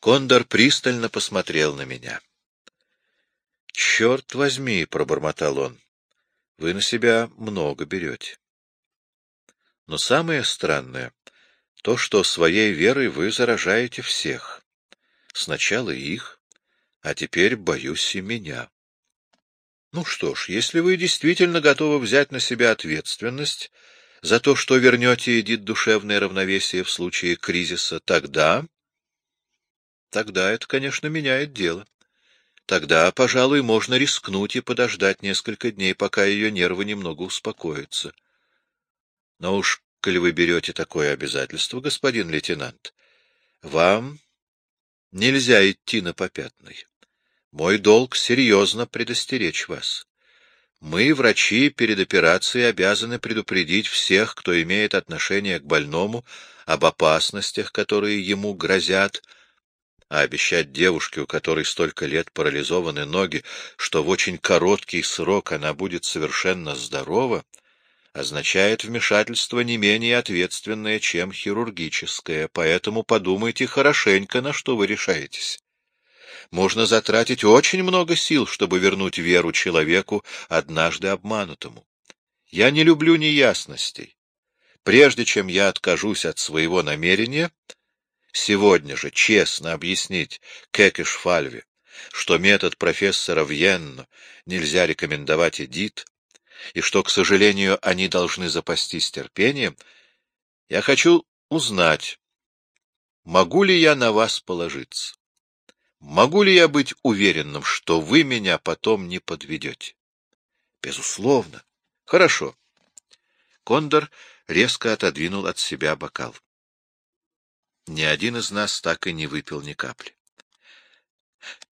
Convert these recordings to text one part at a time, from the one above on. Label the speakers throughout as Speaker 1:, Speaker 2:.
Speaker 1: Кондор пристально посмотрел на меня. — Черт возьми, — пробормотал он, — вы на себя много берете. Но самое странное — то, что своей верой вы заражаете всех. Сначала их, а теперь, боюсь, и меня. Ну что ж, если вы действительно готовы взять на себя ответственность за то, что вернете Эдит душевное равновесие в случае кризиса, тогда... Тогда это, конечно, меняет дело. Тогда, пожалуй, можно рискнуть и подождать несколько дней, пока ее нервы немного успокоятся. Но уж, коли вы берете такое обязательство, господин лейтенант, вам нельзя идти на попятный. Мой долг — серьезно предостеречь вас. Мы, врачи, перед операцией обязаны предупредить всех, кто имеет отношение к больному, об опасностях, которые ему грозят, — а обещать девушке, у которой столько лет парализованы ноги, что в очень короткий срок она будет совершенно здорова, означает вмешательство не менее ответственное, чем хирургическое, поэтому подумайте хорошенько, на что вы решаетесь. Можно затратить очень много сил, чтобы вернуть веру человеку, однажды обманутому. Я не люблю неясностей. Прежде чем я откажусь от своего намерения, сегодня же честно объяснить Кекиш Фальве, что метод профессора Вьенно нельзя рекомендовать Эдит, и что, к сожалению, они должны запастись терпением, я хочу узнать, могу ли я на вас положиться? Могу ли я быть уверенным, что вы меня потом не подведете? Безусловно. Хорошо. Кондор резко отодвинул от себя бокал. Ни один из нас так и не выпил ни капли.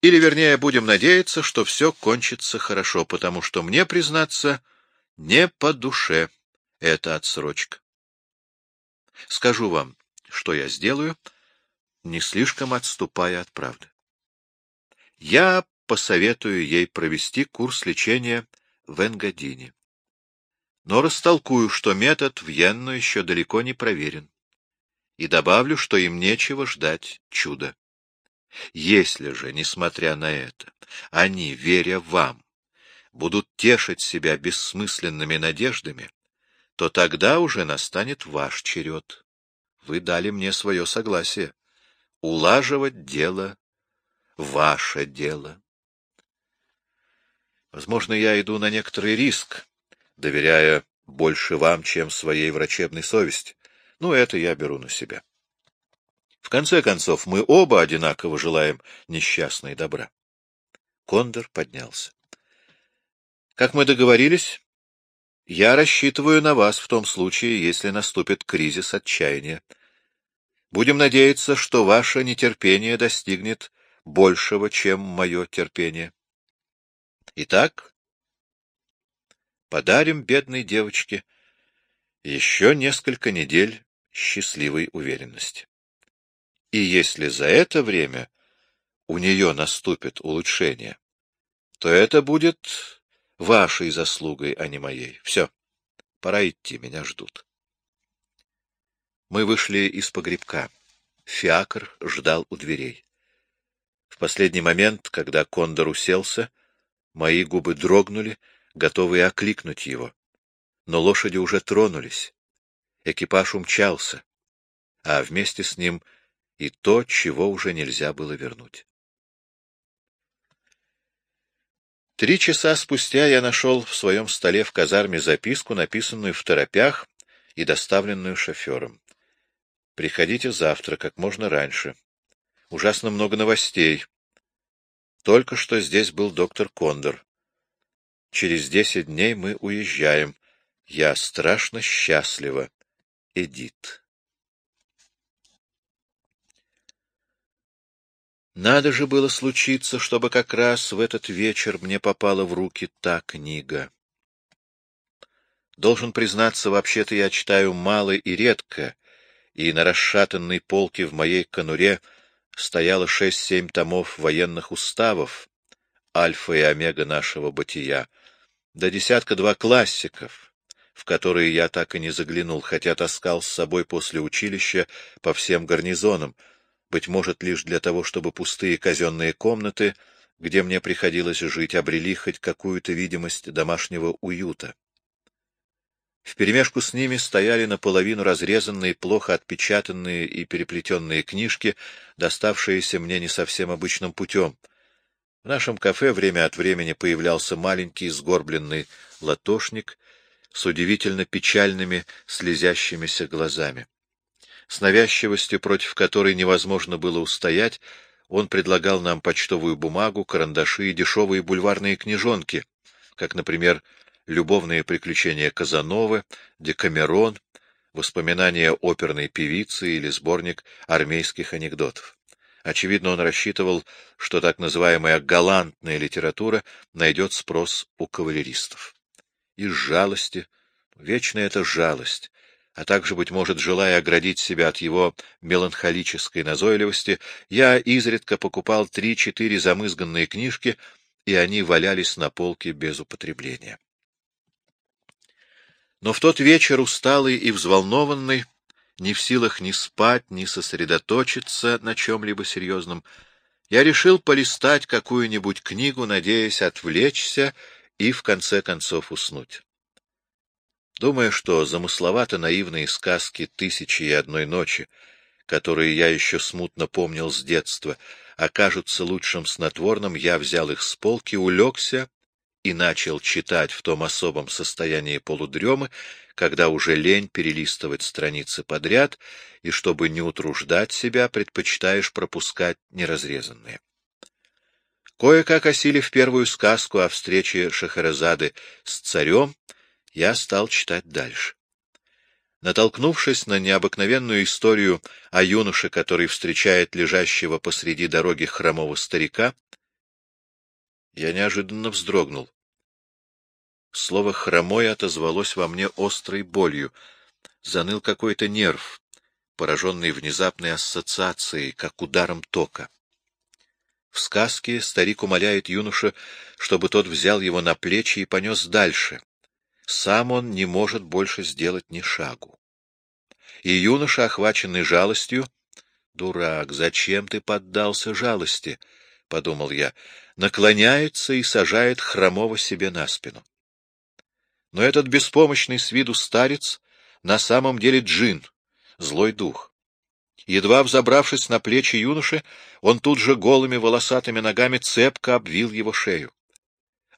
Speaker 1: Или, вернее, будем надеяться, что все кончится хорошо, потому что мне, признаться, не по душе эта отсрочка. Скажу вам, что я сделаю, не слишком отступая от правды. Я посоветую ей провести курс лечения в Энгадине. Но растолкую, что метод в Йенну еще далеко не проверен и добавлю, что им нечего ждать чуда. Если же, несмотря на это, они, веря вам, будут тешить себя бессмысленными надеждами, то тогда уже настанет ваш черед. Вы дали мне свое согласие. Улаживать дело — ваше дело. Возможно, я иду на некоторый риск, доверяя больше вам, чем своей врачебной совести. Ну, это я беру на себя. В конце концов, мы оба одинаково желаем несчастной добра. Кондор поднялся. Как мы договорились, я рассчитываю на вас в том случае, если наступит кризис отчаяния. Будем надеяться, что ваше нетерпение достигнет большего, чем мое терпение. Итак, подарим бедной девочке еще несколько недель счастливой уверенности. И если за это время у нее наступит улучшение, то это будет вашей заслугой, а не моей. Все, пора идти, меня ждут. Мы вышли из погребка. Фиакр ждал у дверей. В последний момент, когда кондор уселся, мои губы дрогнули, готовые окликнуть его. Но лошади уже тронулись. Экипаж умчался, а вместе с ним и то, чего уже нельзя было вернуть. Три часа спустя я нашел в своем столе в казарме записку, написанную в торопях и доставленную шофером. «Приходите завтра, как можно раньше. Ужасно много новостей. Только что здесь был доктор Кондор. Через десять дней мы уезжаем. Я страшно счастлива. Эдит. Надо же было случиться, чтобы как раз в этот вечер мне попала в руки та книга. Должен признаться, вообще-то я читаю мало и редко, и на расшатанной полке в моей конуре стояло шесть-семь томов военных уставов, альфа и омега нашего бытия, да десятка-два классиков — в которые я так и не заглянул, хотя таскал с собой после училища по всем гарнизонам, быть может, лишь для того, чтобы пустые казенные комнаты, где мне приходилось жить, обрели хоть какую-то видимость домашнего уюта. Вперемешку с ними стояли наполовину разрезанные, плохо отпечатанные и переплетенные книжки, доставшиеся мне не совсем обычным путем. В нашем кафе время от времени появлялся маленький сгорбленный латошник с удивительно печальными слезящимися глазами. С навязчивостью, против которой невозможно было устоять, он предлагал нам почтовую бумагу, карандаши и дешевые бульварные книжонки, как, например, любовные приключения Казановы, Декамерон, воспоминания оперной певицы или сборник армейских анекдотов. Очевидно, он рассчитывал, что так называемая галантная литература найдет спрос у кавалеристов. Из жалости, вечная эта жалость, а также, быть может, желая оградить себя от его меланхолической назойливости, я изредка покупал три-четыре замызганные книжки, и они валялись на полке без употребления. Но в тот вечер, усталый и взволнованный, не в силах ни спать, ни сосредоточиться на чем-либо серьезном, я решил полистать какую-нибудь книгу, надеясь отвлечься и, в конце концов, уснуть. Думая, что замысловато-наивные сказки «Тысячи и одной ночи», которые я еще смутно помнил с детства, окажутся лучшим снотворным, я взял их с полки, улегся и начал читать в том особом состоянии полудремы, когда уже лень перелистывать страницы подряд, и чтобы не утруждать себя, предпочитаешь пропускать неразрезанные. Кое-как осилив первую сказку о встрече Шахерезады с царем, я стал читать дальше. Натолкнувшись на необыкновенную историю о юноше, который встречает лежащего посреди дороги хромого старика, я неожиданно вздрогнул. Слово «хромой» отозвалось во мне острой болью. Заныл какой-то нерв, пораженный внезапной ассоциацией, как ударом тока. В сказке старик умоляет юноша, чтобы тот взял его на плечи и понес дальше. Сам он не может больше сделать ни шагу. И юноша, охваченный жалостью, «Дурак, зачем ты поддался жалости?» — подумал я, наклоняется и сажает хромого себе на спину. Но этот беспомощный с виду старец на самом деле джин, злой дух. Едва взобравшись на плечи юноши, он тут же голыми волосатыми ногами цепко обвил его шею.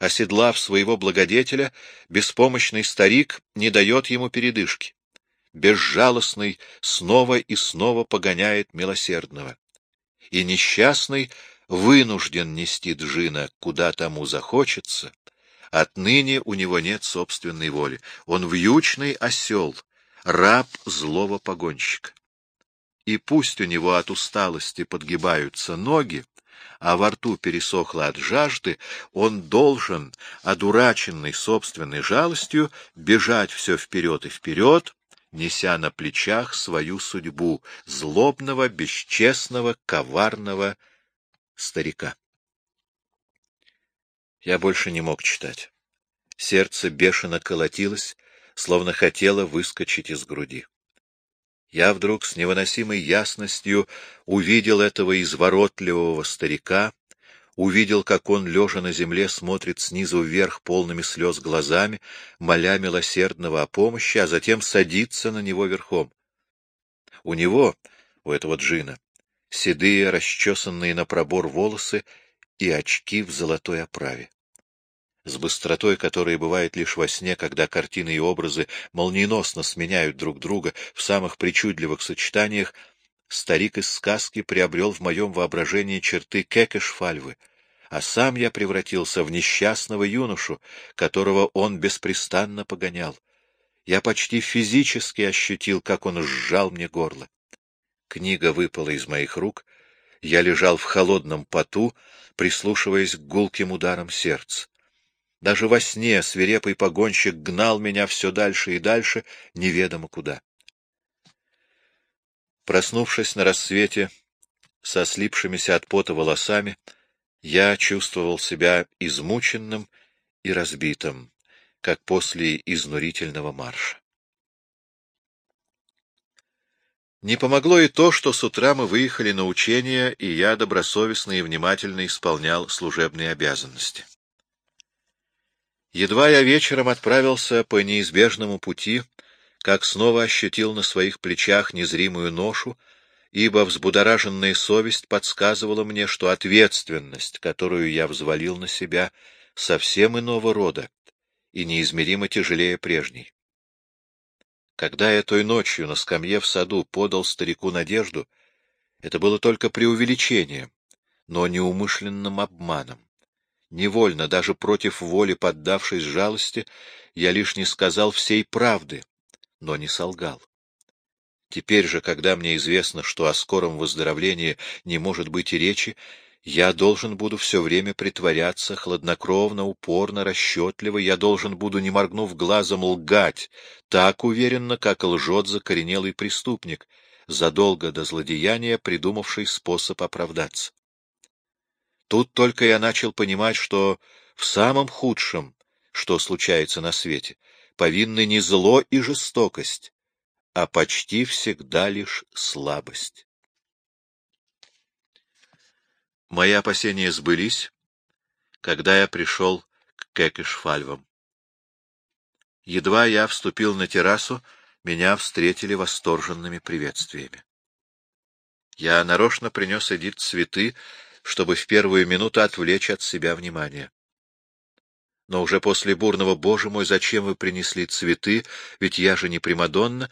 Speaker 1: Оседлав своего благодетеля, беспомощный старик не дает ему передышки. Безжалостный снова и снова погоняет милосердного. И несчастный вынужден нести джина, куда тому захочется, Отныне у него нет собственной воли. Он вьючный осел, раб злого погонщика. И пусть у него от усталости подгибаются ноги, а во рту пересохло от жажды, он должен, одураченный собственной жалостью, бежать все вперед и вперед, неся на плечах свою судьбу злобного, бесчестного, коварного старика. Я больше не мог читать. Сердце бешено колотилось, словно хотело выскочить из груди. Я вдруг с невыносимой ясностью увидел этого изворотливого старика, увидел, как он, лежа на земле, смотрит снизу вверх полными слез глазами, моля милосердного о помощи, а затем садится на него верхом. У него, у этого джина, седые, расчесанные на пробор волосы и очки в золотой оправе. С быстротой, которая бывает лишь во сне, когда картины и образы молниеносно сменяют друг друга в самых причудливых сочетаниях, старик из сказки приобрел в моем воображении черты Кекешфальвы, а сам я превратился в несчастного юношу, которого он беспрестанно погонял. Я почти физически ощутил, как он сжал мне горло. Книга выпала из моих рук — я лежал в холодном поту, прислушиваясь к гулким ударам сердца. Даже во сне свирепый погонщик гнал меня все дальше и дальше, неведомо куда. Проснувшись на рассвете, со слипшимися от пота волосами, я чувствовал себя измученным и разбитым, как после изнурительного марша. Не помогло и то, что с утра мы выехали на учение, и я добросовестно и внимательно исполнял служебные обязанности. Едва я вечером отправился по неизбежному пути, как снова ощутил на своих плечах незримую ношу, ибо взбудораженная совесть подсказывала мне, что ответственность, которую я взвалил на себя, совсем иного рода и неизмеримо тяжелее прежней. Когда я той ночью на скамье в саду подал старику надежду, это было только преувеличением, но неумышленным обманом. Невольно, даже против воли поддавшись жалости, я лишь не сказал всей правды, но не солгал. Теперь же, когда мне известно, что о скором выздоровлении не может быть и речи, я должен буду все время притворяться, хладнокровно, упорно, расчетливо, я должен буду, не моргнув глазом, лгать, так уверенно, как лжет закоренелый преступник, задолго до злодеяния придумавший способ оправдаться. Тут только я начал понимать, что в самом худшем, что случается на свете, повинны не зло и жестокость, а почти всегда лишь слабость. Мои опасения сбылись, когда я пришел к Кекешфальвам. Едва я вступил на террасу, меня встретили восторженными приветствиями. Я нарочно принес Эдит цветы, чтобы в первую минуту отвлечь от себя внимание. Но уже после бурного «Боже мой, зачем вы принесли цветы? Ведь я же не Примадонна!»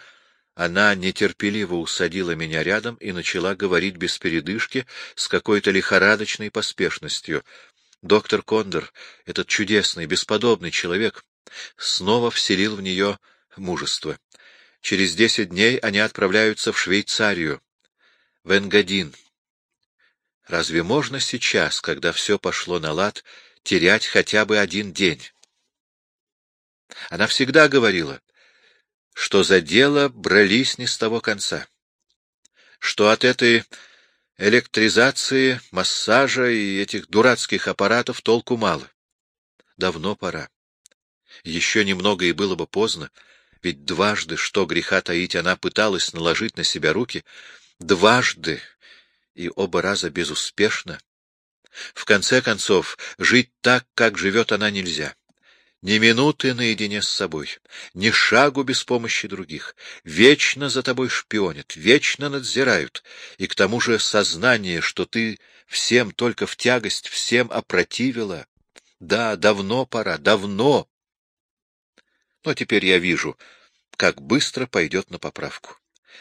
Speaker 1: Она нетерпеливо усадила меня рядом и начала говорить без передышки, с какой-то лихорадочной поспешностью. Доктор Кондор, этот чудесный, бесподобный человек, снова вселил в нее мужество. Через десять дней они отправляются в Швейцарию, в Энгадин. Разве можно сейчас, когда все пошло на лад, терять хотя бы один день? Она всегда говорила, что за дело брались не с того конца, что от этой электризации, массажа и этих дурацких аппаратов толку мало. Давно пора. Еще немного и было бы поздно, ведь дважды, что греха таить, она пыталась наложить на себя руки, дважды и оба раза безуспешно. В конце концов, жить так, как живет она, нельзя. Ни минуты наедине с собой, ни шагу без помощи других. Вечно за тобой шпионят, вечно надзирают. И к тому же сознание, что ты всем только в тягость, всем опротивила. Да, давно пора, давно. Но теперь я вижу, как быстро пойдет на поправку.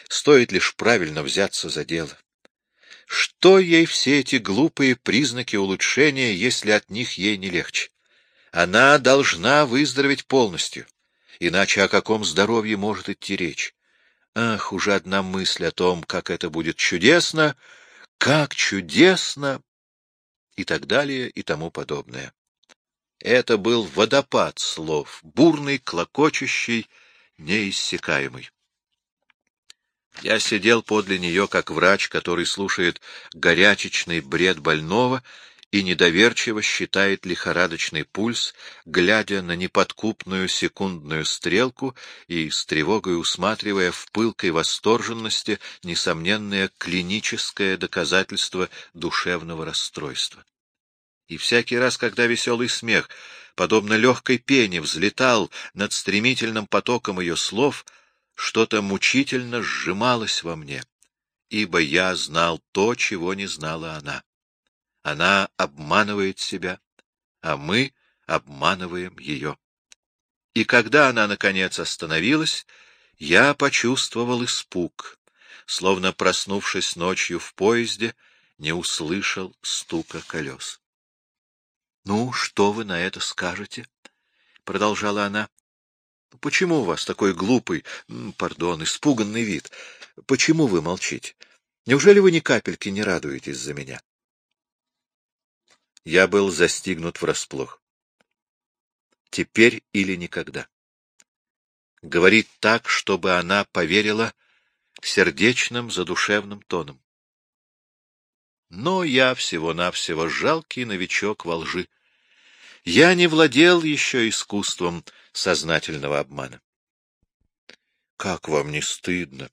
Speaker 1: Стоит лишь правильно взяться за дело. Что ей все эти глупые признаки улучшения, если от них ей не легче? Она должна выздороветь полностью, иначе о каком здоровье может идти речь? Ах, уже одна мысль о том, как это будет чудесно, как чудесно, и так далее, и тому подобное. Это был водопад слов, бурный, клокочущий, неиссякаемый. Я сидел подле нее, как врач, который слушает горячечный бред больного и недоверчиво считает лихорадочный пульс, глядя на неподкупную секундную стрелку и с тревогой усматривая в пылкой восторженности несомненное клиническое доказательство душевного расстройства. И всякий раз, когда веселый смех, подобно легкой пене, взлетал над стремительным потоком ее слов, что-то мучительно сжималось во мне, ибо я знал то, чего не знала она. Она обманывает себя, а мы обманываем ее. И когда она, наконец, остановилась, я почувствовал испуг, словно, проснувшись ночью в поезде, не услышал стука колес. — Ну, что вы на это скажете? — продолжала она. — Почему у вас такой глупый, пардон, испуганный вид? Почему вы молчите? Неужели вы ни капельки не радуетесь за меня? Я был застигнут врасплох. Теперь или никогда. Говорит так, чтобы она поверила сердечным задушевным тоном. Но я всего-навсего жалкий новичок во лжи. Я не владел еще искусством сознательного обмана. — Как вам не стыдно?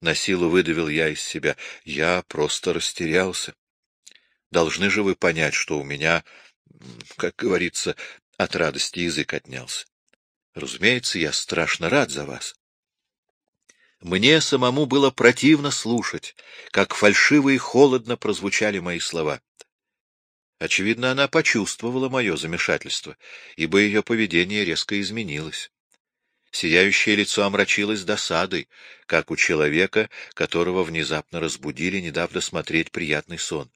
Speaker 1: На силу выдавил я из себя. Я просто растерялся. Должны же вы понять, что у меня, как говорится, от радости язык отнялся. Разумеется, я страшно рад за вас. Мне самому было противно слушать, как фальшиво и холодно прозвучали мои слова. Очевидно, она почувствовала мое замешательство, ибо ее поведение резко изменилось. Сияющее лицо омрачилось досадой, как у человека, которого внезапно разбудили, не дав досмотреть приятный сон.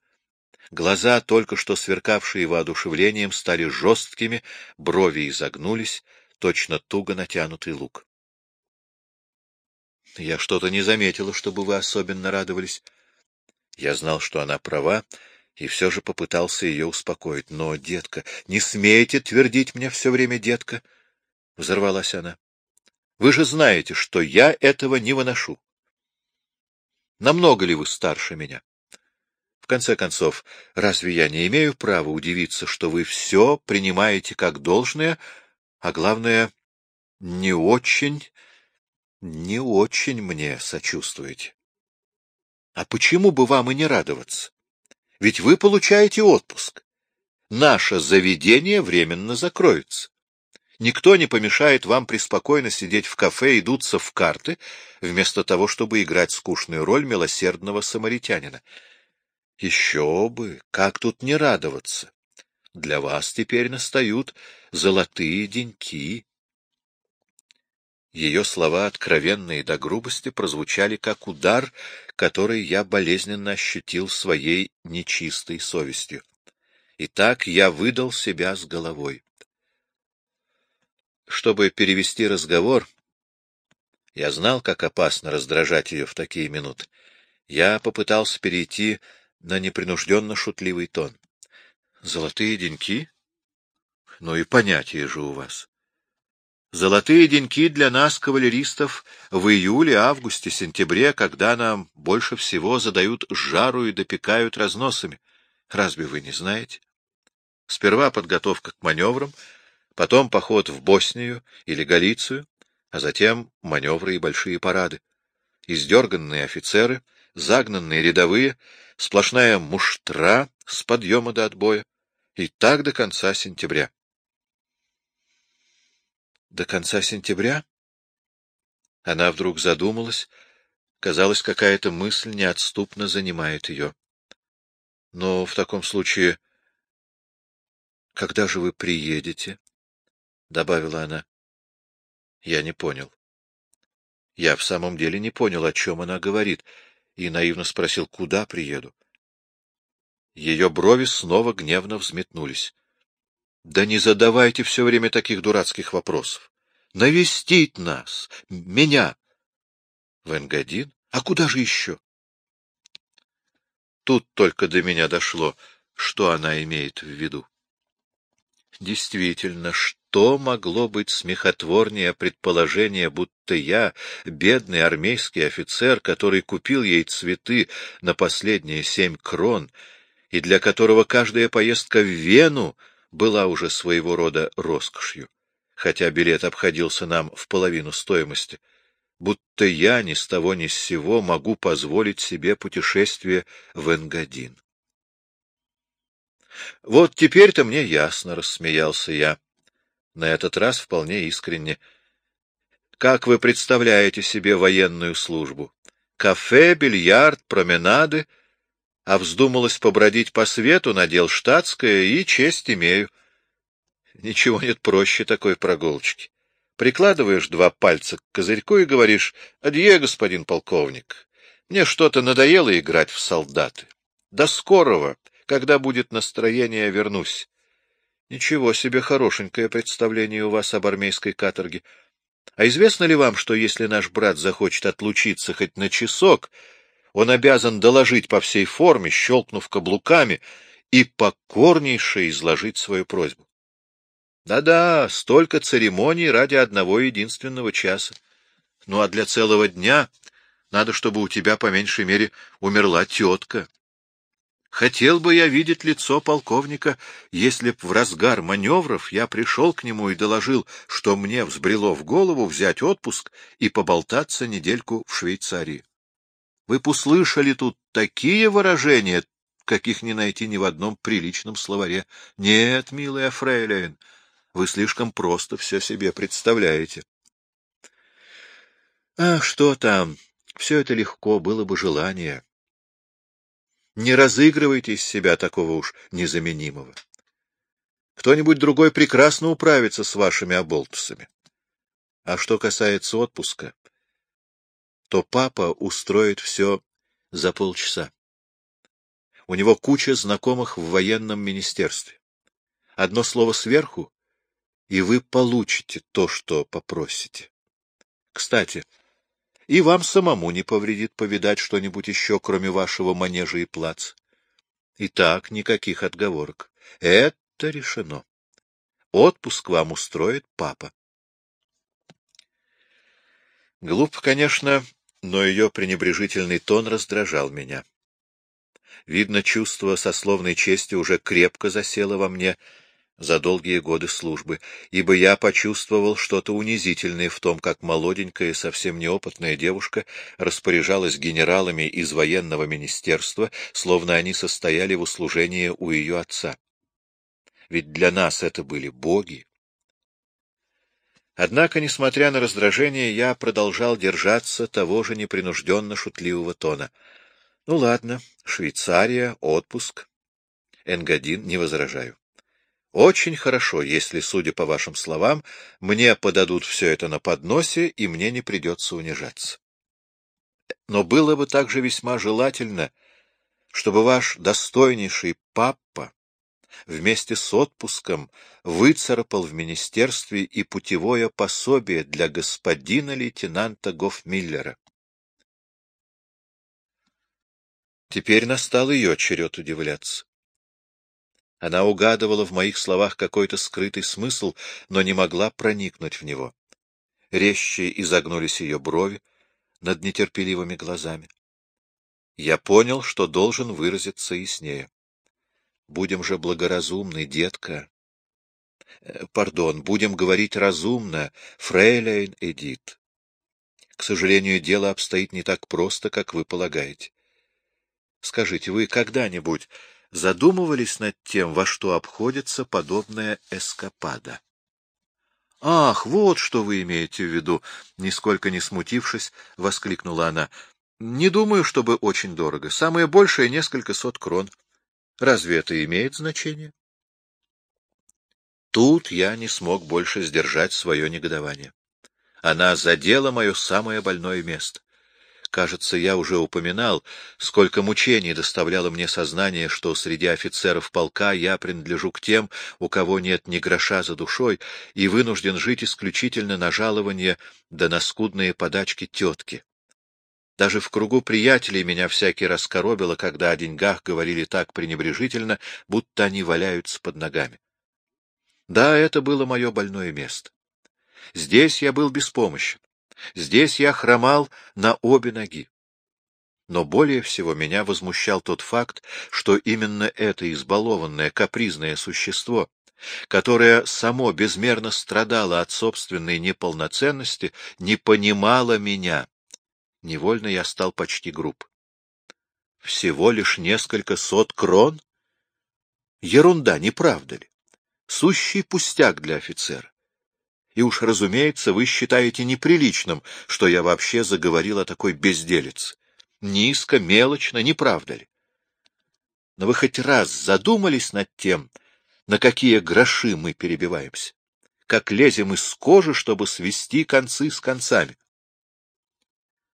Speaker 1: Глаза, только что сверкавшие воодушевлением, стали жесткими, брови изогнулись, точно туго натянутый лук. Я что-то не заметила, чтобы вы особенно радовались. Я знал, что она права, и все же попытался ее успокоить. Но, детка, не смейте твердить мне все время, детка, — взорвалась она. Вы же знаете, что я этого не выношу. Намного ли вы старше меня? В конце концов, разве я не имею права удивиться, что вы все принимаете как должное, а главное, не очень, не очень мне сочувствуете? А почему бы вам и не радоваться? Ведь вы получаете отпуск. Наше заведение временно закроется. Никто не помешает вам преспокойно сидеть в кафе и дуться в карты, вместо того, чтобы играть скучную роль милосердного самаритянина. Еще бы! Как тут не радоваться? Для вас теперь настают золотые деньки. Ее слова, откровенные до грубости, прозвучали как удар, который я болезненно ощутил своей нечистой совестью. И так я выдал себя с головой. Чтобы перевести разговор, я знал, как опасно раздражать ее в такие минуты. Я попытался перейти на непринужденно шутливый тон. — Золотые деньки? Ну и понятие же у вас. Золотые деньки для нас, кавалеристов, в июле, августе, сентябре, когда нам больше всего задают жару и допекают разносами. Разве вы не знаете? Сперва подготовка к маневрам — потом поход в Боснию или Галицию, а затем маневры и большие парады. Издерганные офицеры, загнанные рядовые, сплошная муштра с подъема до отбоя. И так до конца сентября. До конца сентября? Она вдруг задумалась. Казалось, какая-то мысль неотступно занимает ее. Но в таком случае, когда же вы приедете? — добавила она. Я не понял. Я в самом деле не понял, о чем она говорит, и наивно спросил, куда приеду. Ее брови снова гневно взметнулись. — Да не задавайте все время таких дурацких вопросов. Навестить нас, меня. — В Энгадин? А куда же еще? Тут только до меня дошло, что она имеет в виду. Действительно, что могло быть смехотворнее предположения, будто я, бедный армейский офицер, который купил ей цветы на последние семь крон, и для которого каждая поездка в Вену была уже своего рода роскошью, хотя билет обходился нам в половину стоимости, будто я ни с того ни с сего могу позволить себе путешествие в Энгадин. — Вот теперь-то мне ясно, — рассмеялся я. На этот раз вполне искренне. — Как вы представляете себе военную службу? Кафе, бильярд, променады, а вздумалось побродить по свету, надел штатское и честь имею. Ничего нет проще такой прогулочки. Прикладываешь два пальца к козырьку и говоришь «Адье, господин полковник, мне что-то надоело играть в солдаты. До скорого!» Когда будет настроение, вернусь. Ничего себе хорошенькое представление у вас об армейской каторге. А известно ли вам, что если наш брат захочет отлучиться хоть на часок, он обязан доложить по всей форме, щелкнув каблуками, и покорнейше изложить свою просьбу? Да-да, столько церемоний ради одного единственного часа. Ну а для целого дня надо, чтобы у тебя, по меньшей мере, умерла тетка. Хотел бы я видеть лицо полковника, если б в разгар маневров я пришел к нему и доложил, что мне взбрело в голову взять отпуск и поболтаться недельку в Швейцарии. Вы б услышали тут такие выражения, каких не найти ни в одном приличном словаре. Нет, милая фрейлейн, вы слишком просто все себе представляете. А что там? Все это легко, было бы желание. Не разыгрывайте из себя такого уж незаменимого. Кто-нибудь другой прекрасно управится с вашими оболтусами. А что касается отпуска, то папа устроит все за полчаса. У него куча знакомых в военном министерстве. Одно слово сверху, и вы получите то, что попросите. Кстати, и вам самому не повредит повидать что-нибудь еще, кроме вашего манежа и плац. Итак, никаких отговорок. Это решено. Отпуск вам устроит папа. Глупо, конечно, но ее пренебрежительный тон раздражал меня. Видно, чувство сословной чести уже крепко засело во мне за долгие годы службы, ибо я почувствовал что-то унизительное в том, как молоденькая, совсем неопытная девушка распоряжалась генералами из военного министерства, словно они состояли в услужении у ее отца. Ведь для нас это были боги, Однако, несмотря на раздражение, я продолжал держаться того же непринужденно-шутливого тона. Ну ладно, Швейцария, отпуск. Энгадин, не возражаю. Очень хорошо, если, судя по вашим словам, мне подадут все это на подносе, и мне не придется унижаться. Но было бы также весьма желательно, чтобы ваш достойнейший папа вместе с отпуском выцарапал в министерстве и путевое пособие для господина лейтенанта Гофмиллера. Теперь настал ее черед удивляться. Она угадывала в моих словах какой-то скрытый смысл, но не могла проникнуть в него. Резче изогнулись ее брови над нетерпеливыми глазами. Я понял, что должен выразиться яснее. Будем же благоразумны, детка. Э, пардон, будем говорить разумно, фрейлейн Эдит. К сожалению, дело обстоит не так просто, как вы полагаете. Скажите, вы когда-нибудь задумывались над тем, во что обходится подобная эскапада? — Ах, вот что вы имеете в виду! — нисколько не смутившись, воскликнула она. — Не думаю, чтобы очень дорого. Самое большее — несколько сот крон. — Разве это имеет значение? Тут я не смог больше сдержать свое негодование. Она задела мое самое больное место. Кажется, я уже упоминал, сколько мучений доставляло мне сознание, что среди офицеров полка я принадлежу к тем, у кого нет ни гроша за душой, и вынужден жить исключительно на жалование да на скудные подачки тетки. Даже в кругу приятелей меня всякий раз коробило, когда о деньгах говорили так пренебрежительно, будто они валяются под ногами. Да, это было мое больное место. Здесь я был беспомощен. Здесь я хромал на обе ноги. Но более всего меня возмущал тот факт, что именно это избалованное, капризное существо, которое само безмерно страдало от собственной неполноценности, не понимало меня Невольно я стал почти груб. Всего лишь несколько сот крон? Ерунда, не правда ли? Сущий пустяк для офицера. И уж, разумеется, вы считаете неприличным, что я вообще заговорил о такой безделице. Низко, мелочно, не правда ли? Но вы хоть раз задумались над тем, на какие гроши мы перебиваемся? Как лезем из кожи, чтобы свести концы с концами? —